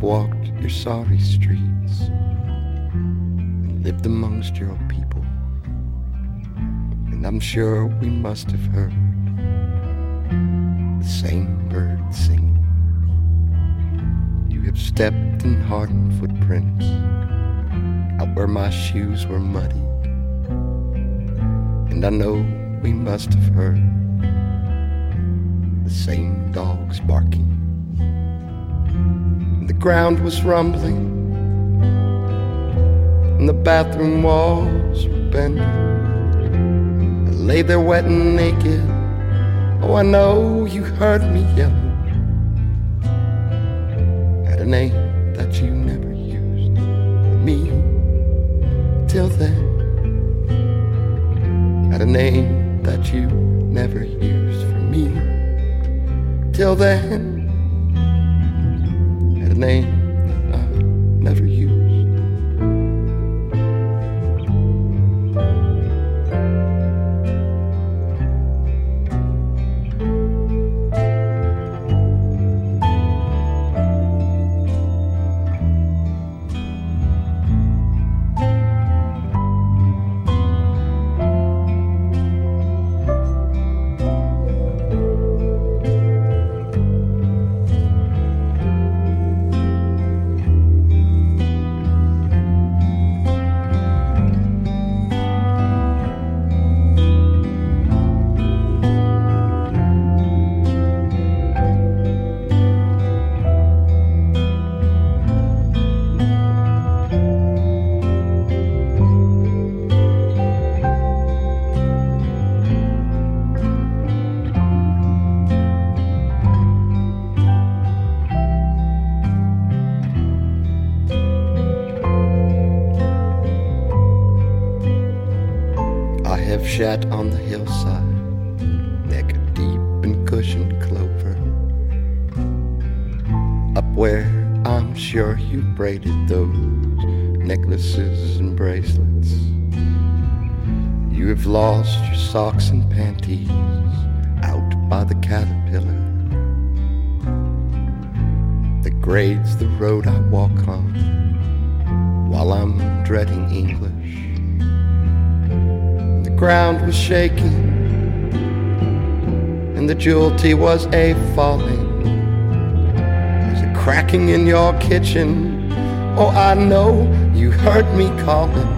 your sorry streets and lived amongst your people. And I'm sure we must have heard the same bird singing. You have stepped in hardened footprints out where my shoes were muddy. And I know we must have heard the same dogs barking. The ground was rumbling, and the bathroom walls were bending. I lay there wet and naked. Oh, I know you heard me yelling at a name that you never used for me till then. At a name that you never used for me till then. Name I never used. On the hillside, neck deep in cushioned clover. Up where I'm sure you braided those necklaces and bracelets. You have lost your socks and panties out by the caterpillar that grades the road I walk on while I'm dreading English ground was shaking, and the jewelty was a falling. There's a cracking in your kitchen. Oh, I know you heard me calling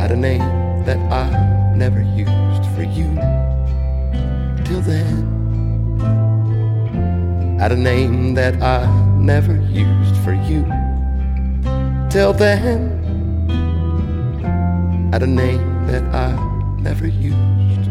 at a name that I never used for you till then. At a name that I never used for you till then at a name that I never used.